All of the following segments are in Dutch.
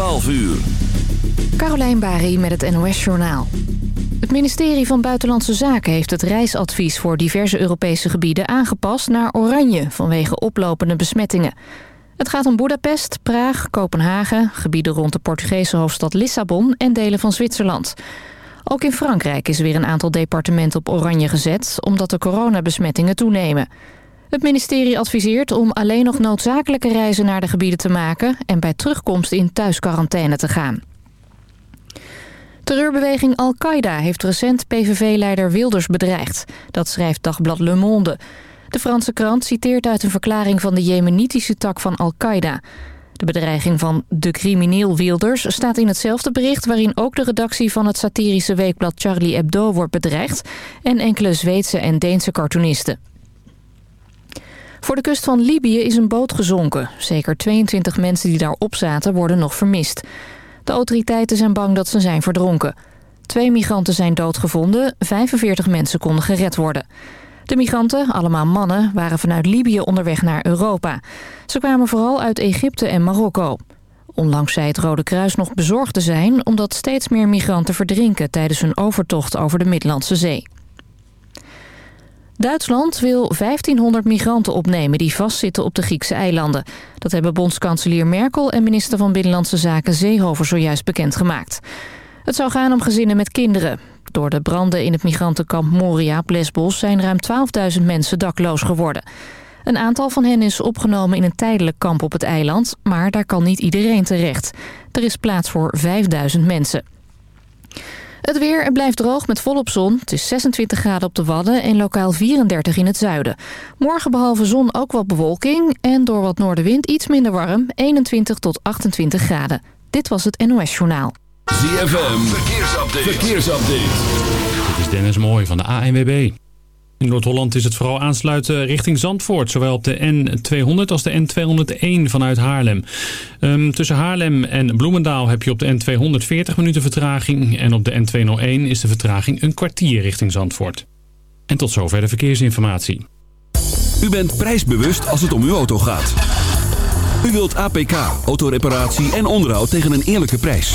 12 uur. Carolijn Bari met het NOS Journaal. Het ministerie van Buitenlandse Zaken heeft het reisadvies voor diverse Europese gebieden aangepast naar oranje vanwege oplopende besmettingen. Het gaat om Budapest, Praag, Kopenhagen, gebieden rond de Portugese hoofdstad Lissabon en delen van Zwitserland. Ook in Frankrijk is weer een aantal departementen op oranje gezet omdat de coronabesmettingen toenemen. Het ministerie adviseert om alleen nog noodzakelijke reizen naar de gebieden te maken... en bij terugkomst in thuisquarantaine te gaan. Terreurbeweging Al-Qaeda heeft recent PVV-leider Wilders bedreigd. Dat schrijft dagblad Le Monde. De Franse krant citeert uit een verklaring van de jemenitische tak van Al-Qaeda. De bedreiging van de crimineel Wilders staat in hetzelfde bericht... waarin ook de redactie van het satirische weekblad Charlie Hebdo wordt bedreigd... en enkele Zweedse en Deense cartoonisten. Voor de kust van Libië is een boot gezonken. Zeker 22 mensen die daarop zaten worden nog vermist. De autoriteiten zijn bang dat ze zijn verdronken. Twee migranten zijn doodgevonden, 45 mensen konden gered worden. De migranten, allemaal mannen, waren vanuit Libië onderweg naar Europa. Ze kwamen vooral uit Egypte en Marokko. Onlangs zei het Rode Kruis nog bezorgd te zijn... omdat steeds meer migranten verdrinken tijdens hun overtocht over de Middellandse Zee. Duitsland wil 1500 migranten opnemen die vastzitten op de Griekse eilanden. Dat hebben bondskanselier Merkel en minister van Binnenlandse Zaken Seehofer zojuist bekendgemaakt. Het zou gaan om gezinnen met kinderen. Door de branden in het migrantenkamp Moria op Lesbos zijn ruim 12.000 mensen dakloos geworden. Een aantal van hen is opgenomen in een tijdelijk kamp op het eiland, maar daar kan niet iedereen terecht. Er is plaats voor 5000 mensen. Het weer blijft droog met volop zon. Het is 26 graden op de Wadden en lokaal 34 in het zuiden. Morgen behalve zon ook wat bewolking en door wat noordenwind iets minder warm. 21 tot 28 graden. Dit was het NOS Journaal. ZFM, verkeersupdate. verkeersupdate. Dit is Dennis Mooij van de ANWB. In Noord-Holland is het vooral aansluiten richting Zandvoort. Zowel op de N200 als de N201 vanuit Haarlem. Um, tussen Haarlem en Bloemendaal heb je op de N200 40 minuten vertraging. En op de N201 is de vertraging een kwartier richting Zandvoort. En tot zover de verkeersinformatie. U bent prijsbewust als het om uw auto gaat. U wilt APK, autoreparatie en onderhoud tegen een eerlijke prijs.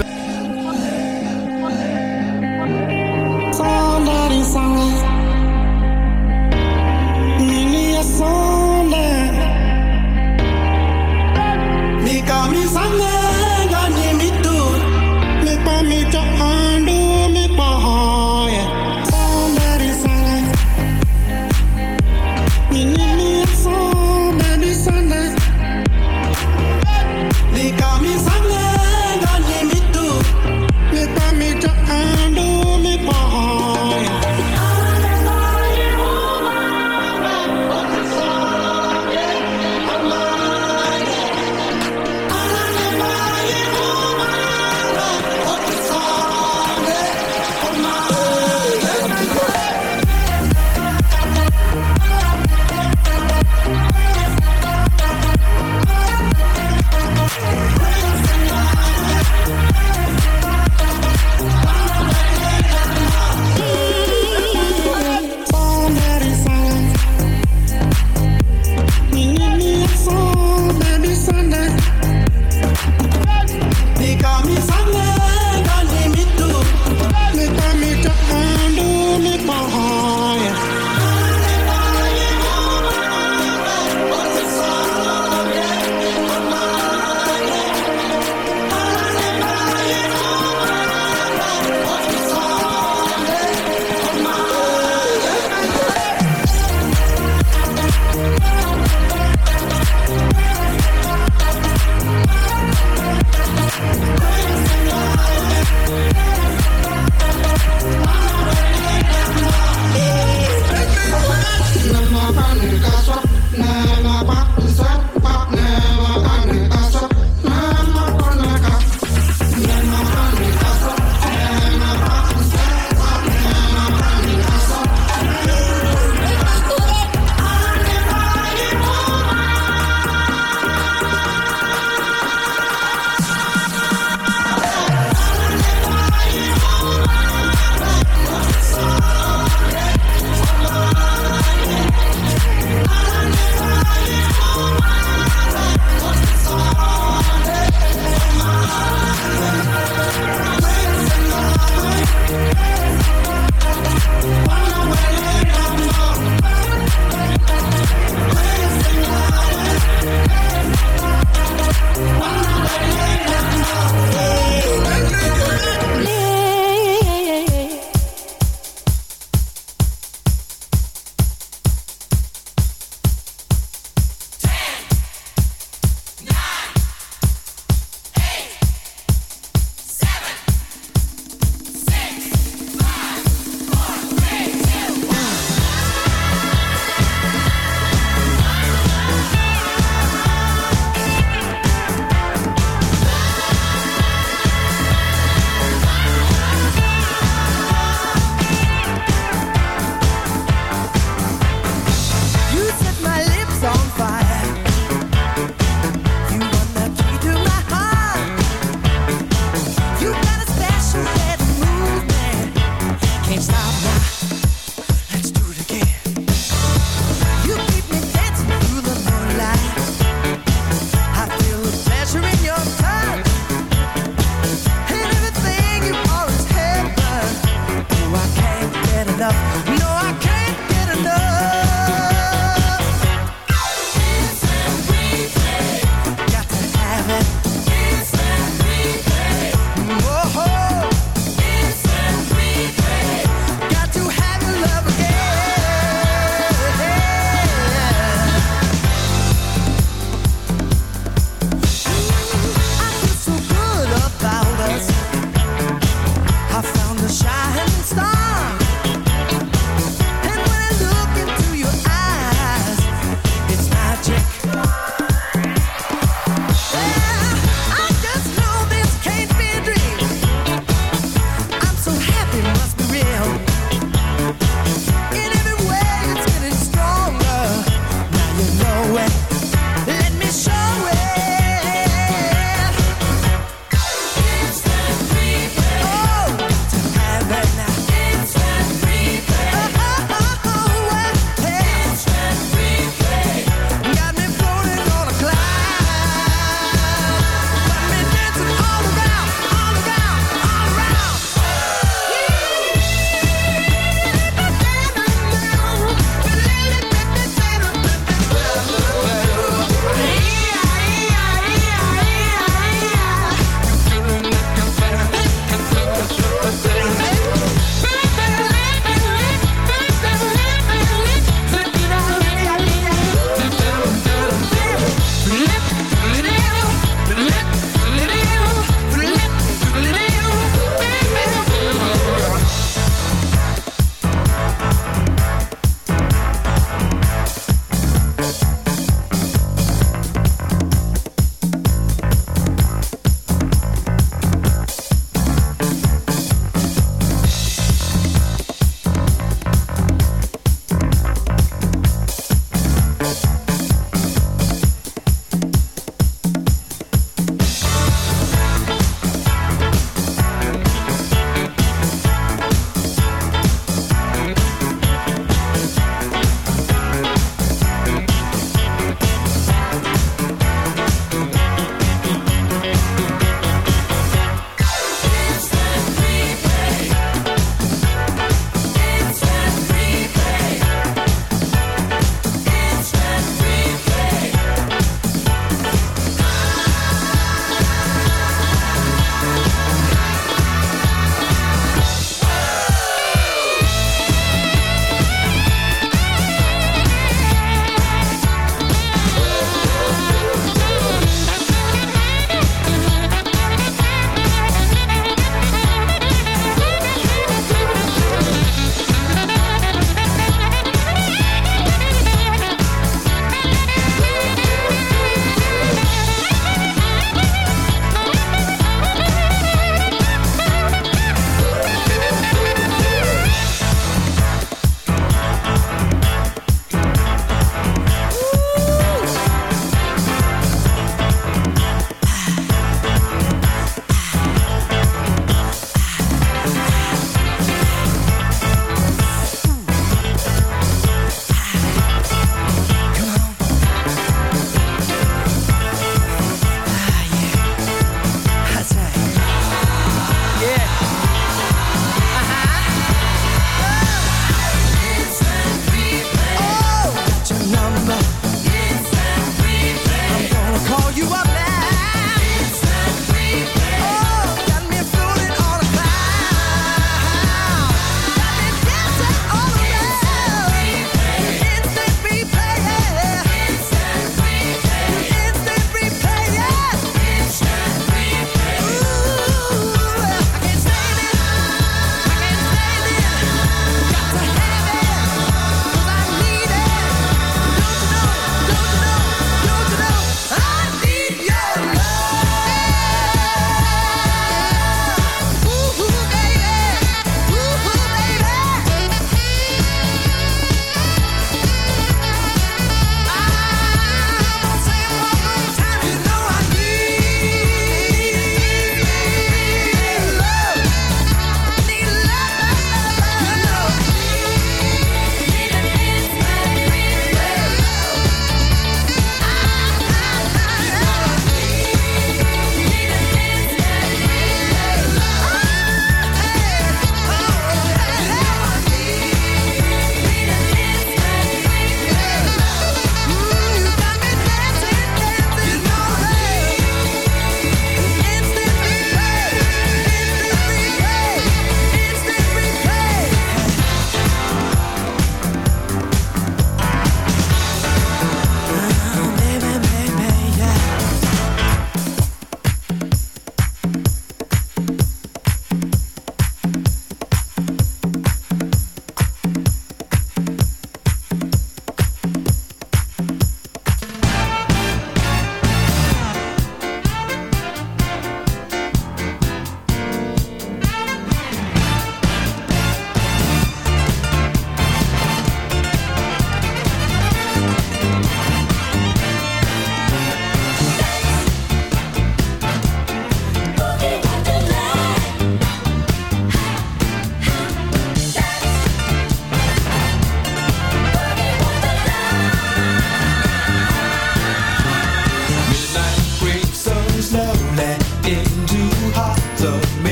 enough. No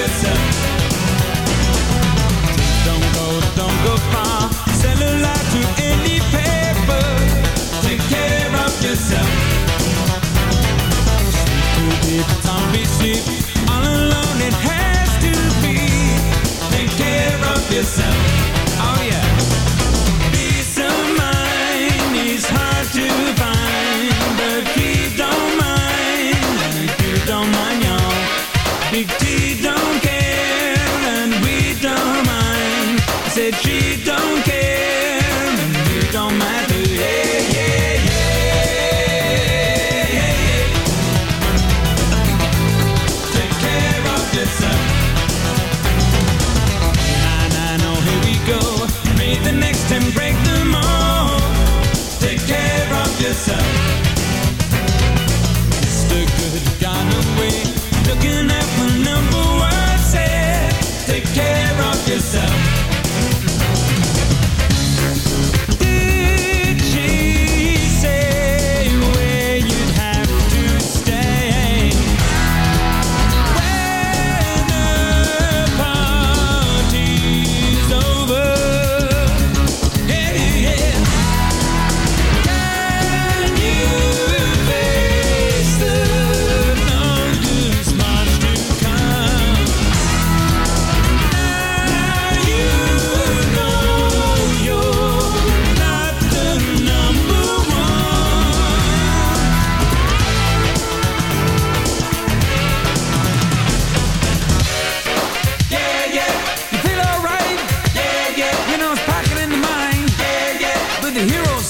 care of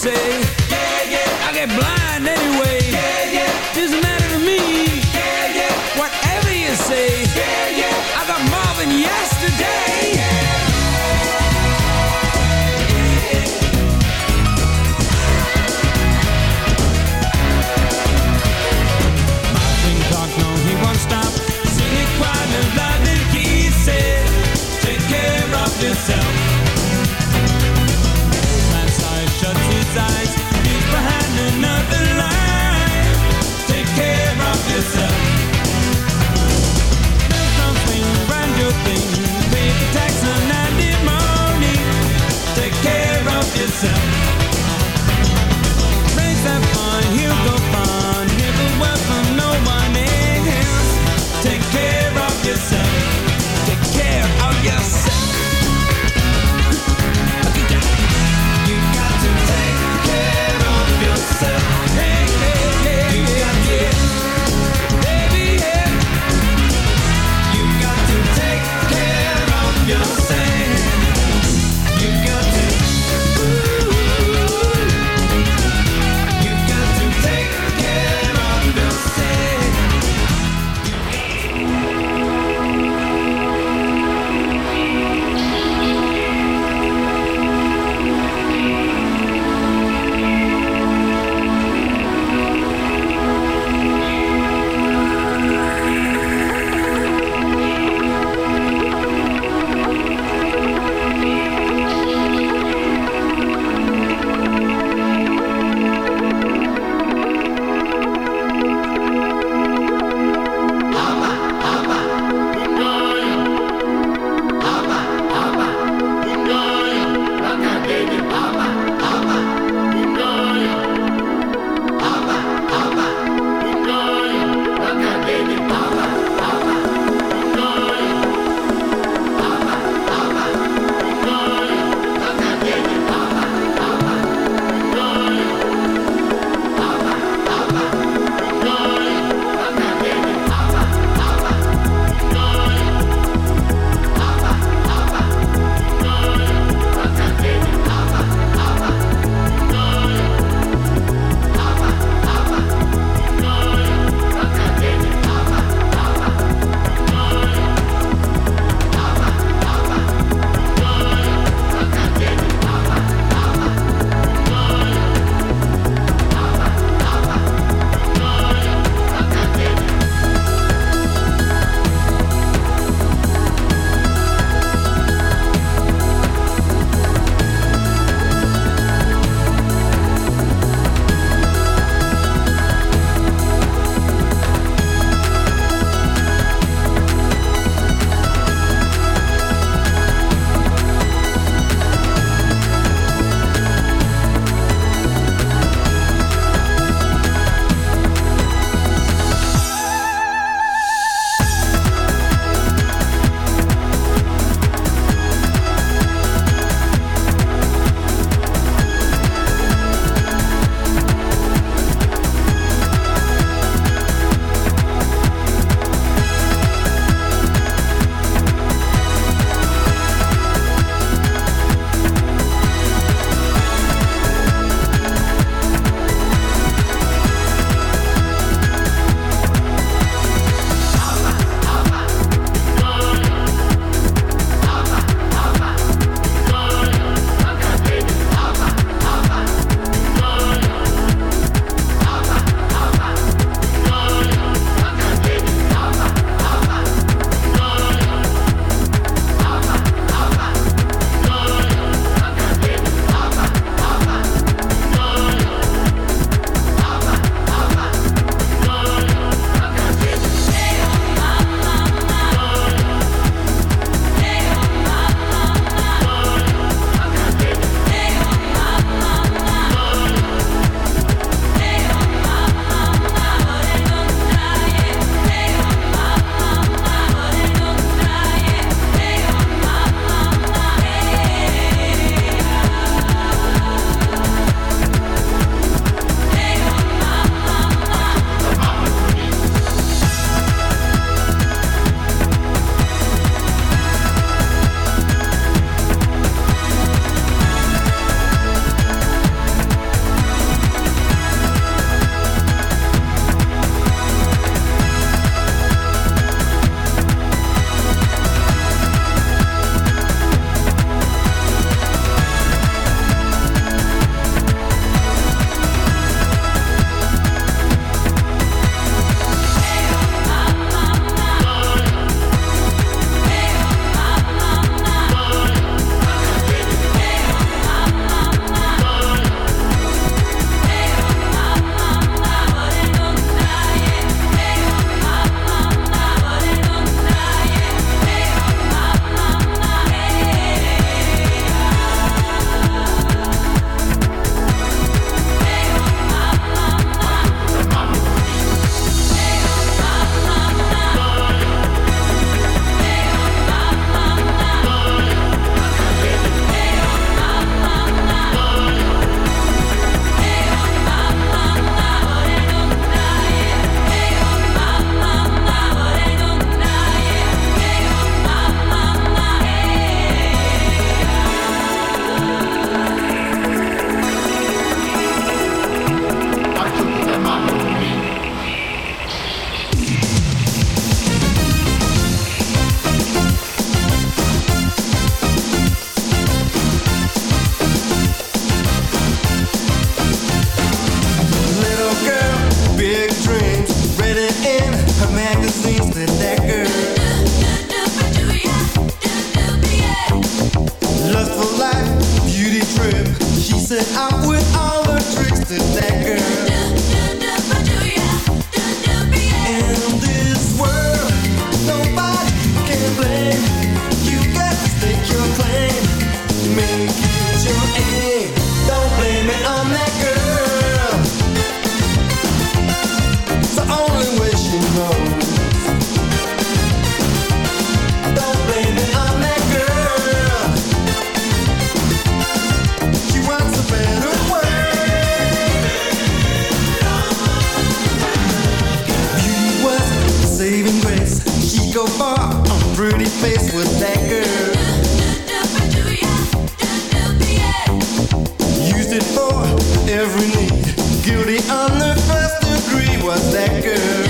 say, yeah, yeah, I get blind. on the first degree was that girl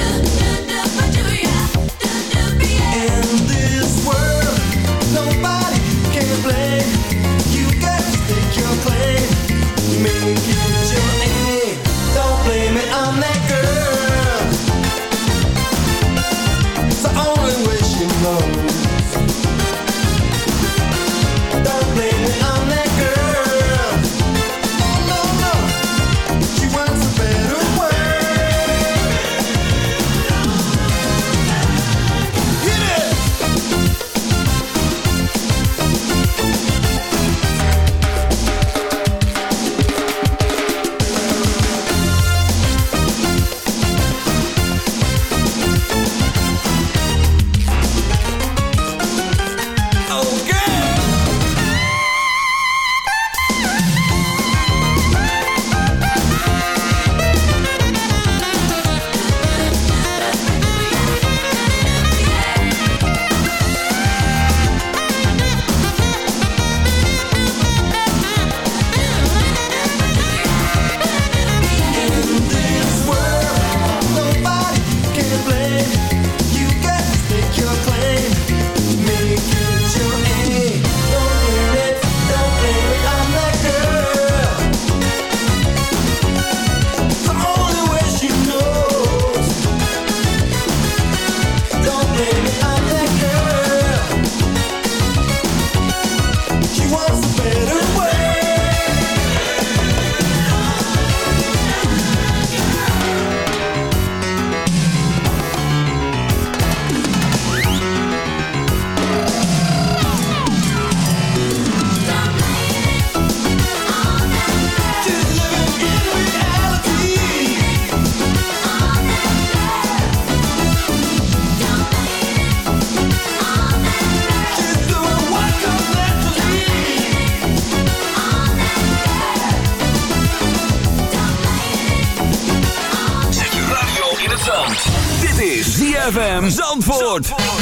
Zandvoort. Zandvoort.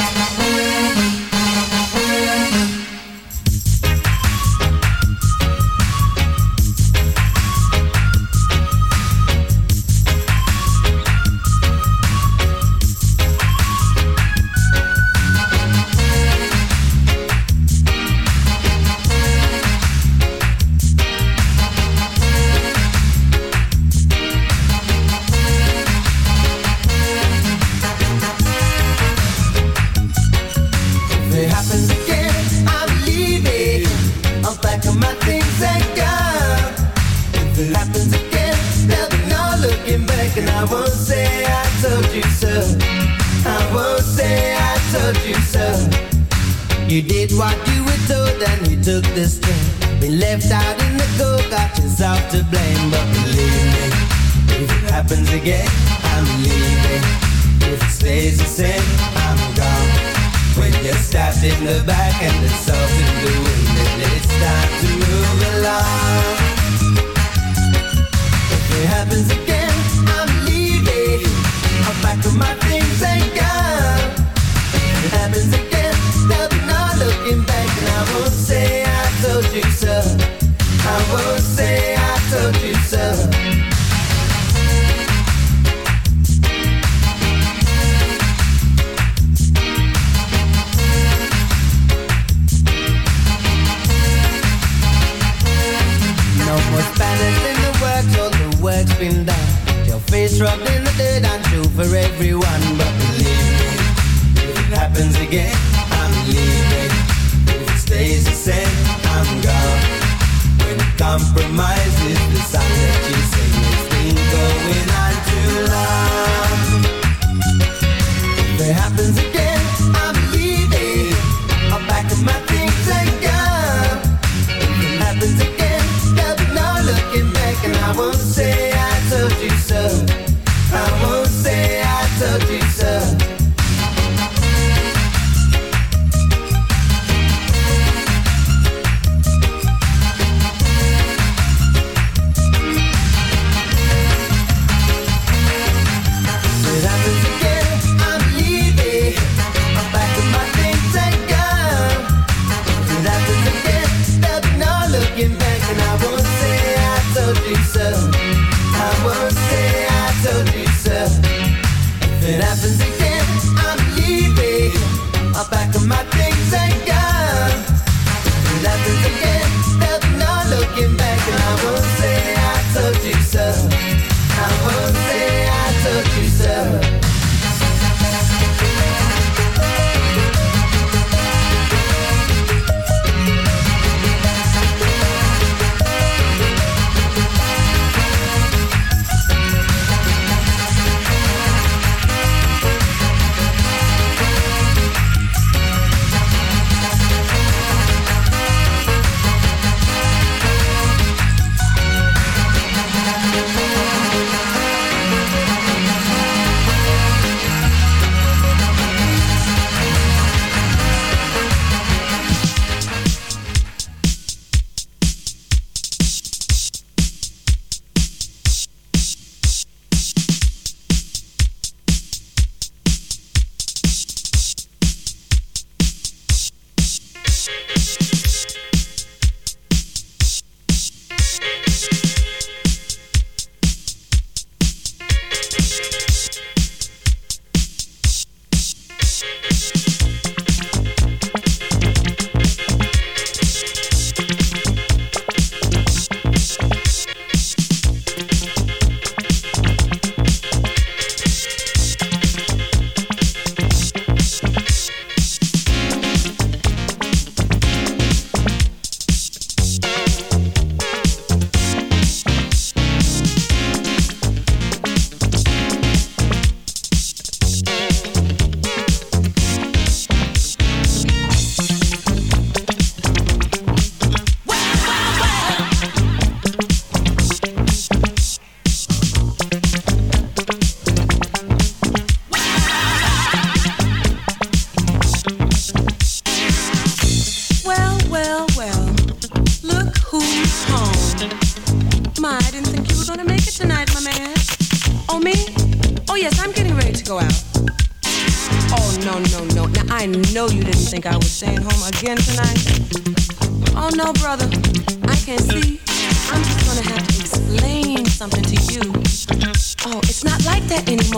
good itself.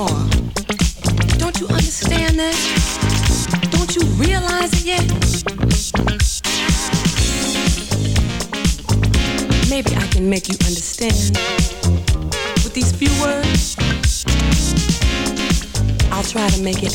more. Don't you understand that? Don't you realize it yet? Maybe I can make you understand with these few words. I'll try to make it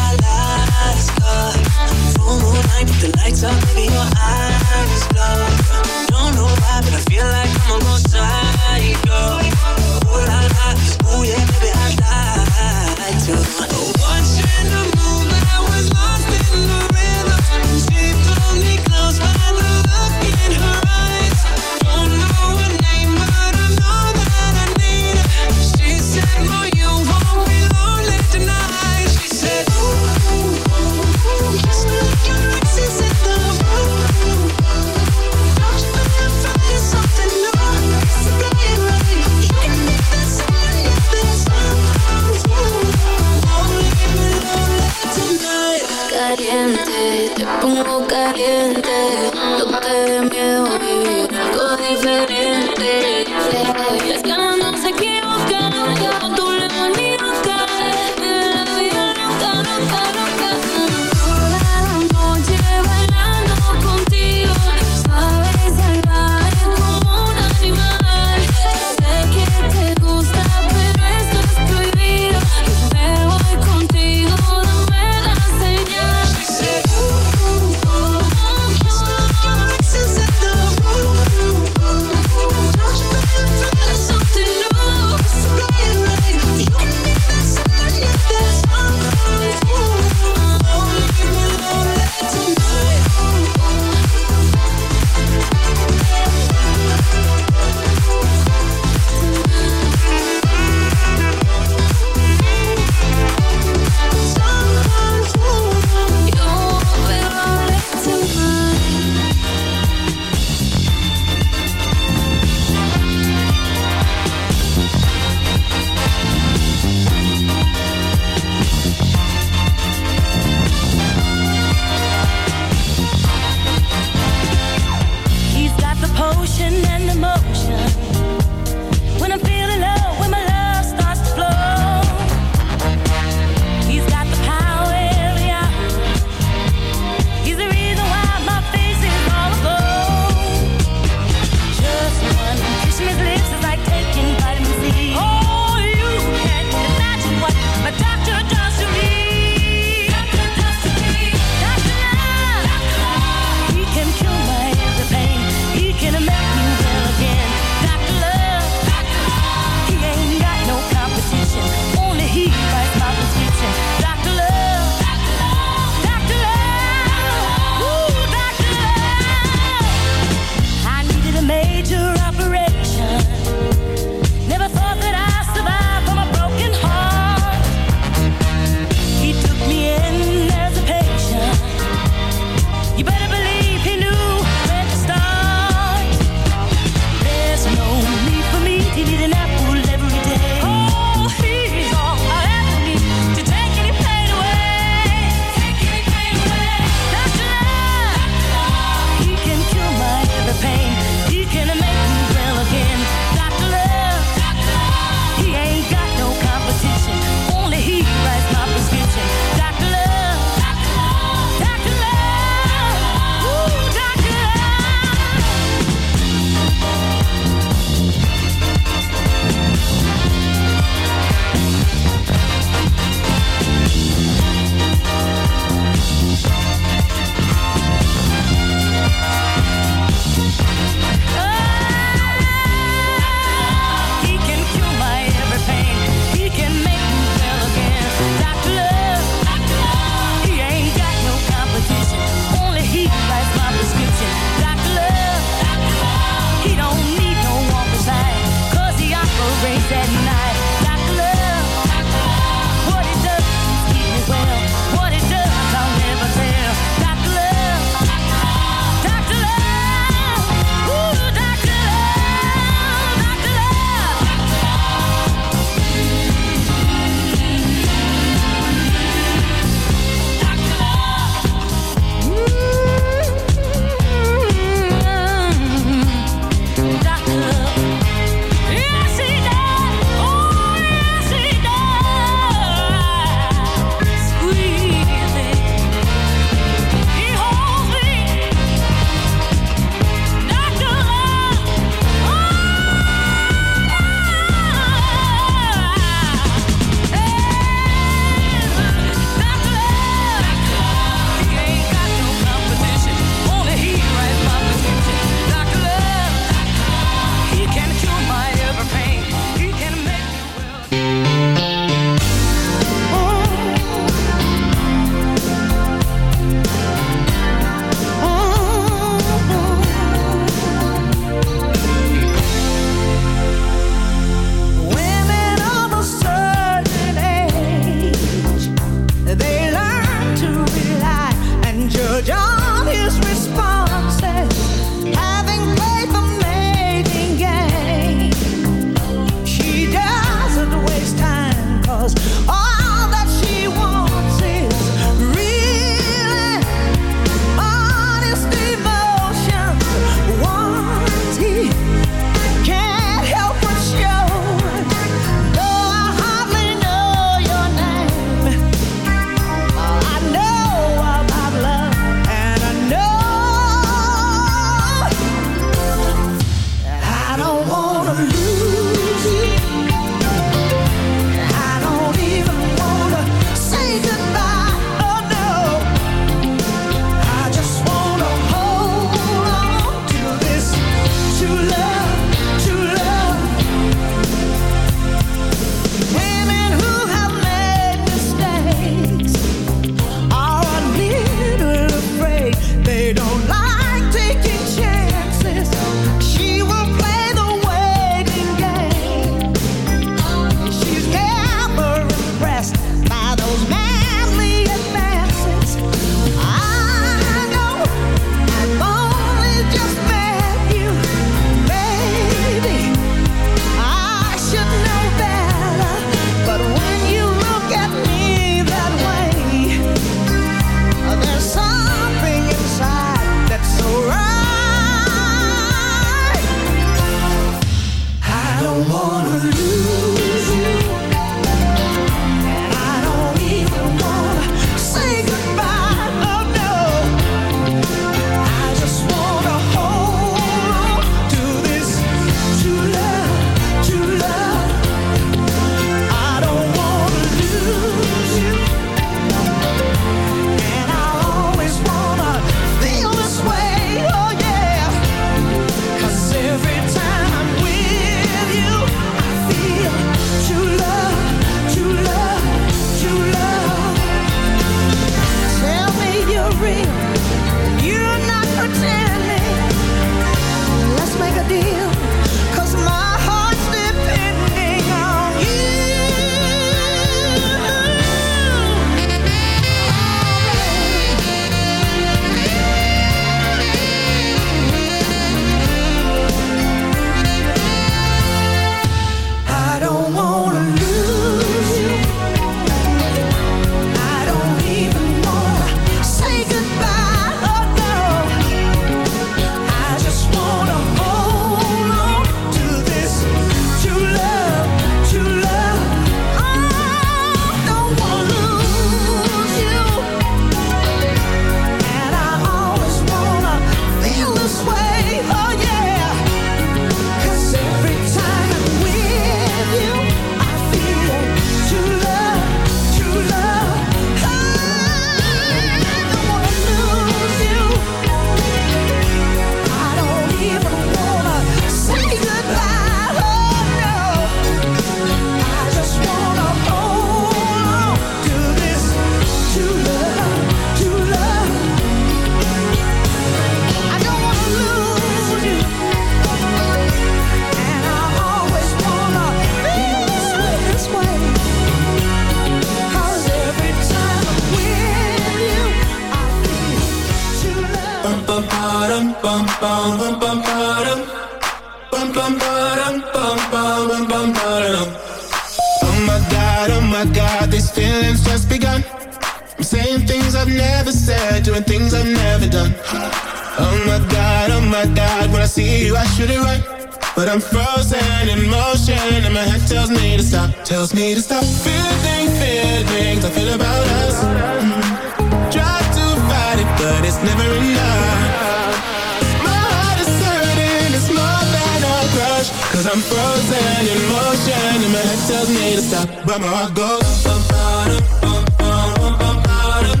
frozen in motion, and my head tells me to stop, but my heart goes. bum, bum, bum, bum, bum, ba-dum.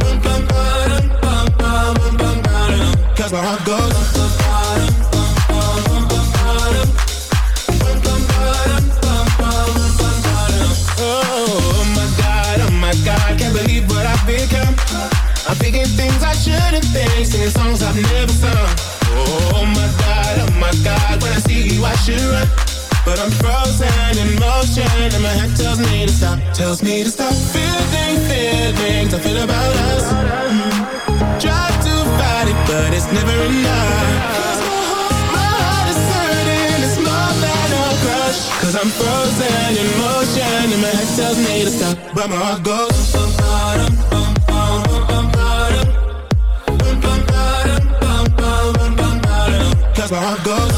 Bum, bum, bum, bum, bum, bum. Cause my heart goes. bum, bum, bum, bum, bum. Bum, bum, bum, bum, bum, bum. Oh my God, oh my God, can't believe what I've become. I'm thinking things I shouldn't think, singing songs I've never sung. You I should run. But I'm frozen in motion and my head tells me to stop, tells me to stop. Feeling feelings I feel about us. Try to fight it, but it's never enough. My heart is hurting, it's more than a crush. Cause I'm frozen in motion and my head tells me to stop, but my heart goes. bum, ba-dum, bum, bum, bum, bum, ba-dum. Bum, bum, ba-dum, bum, bum, bum, bum, ba-dum. Cause my heart goes.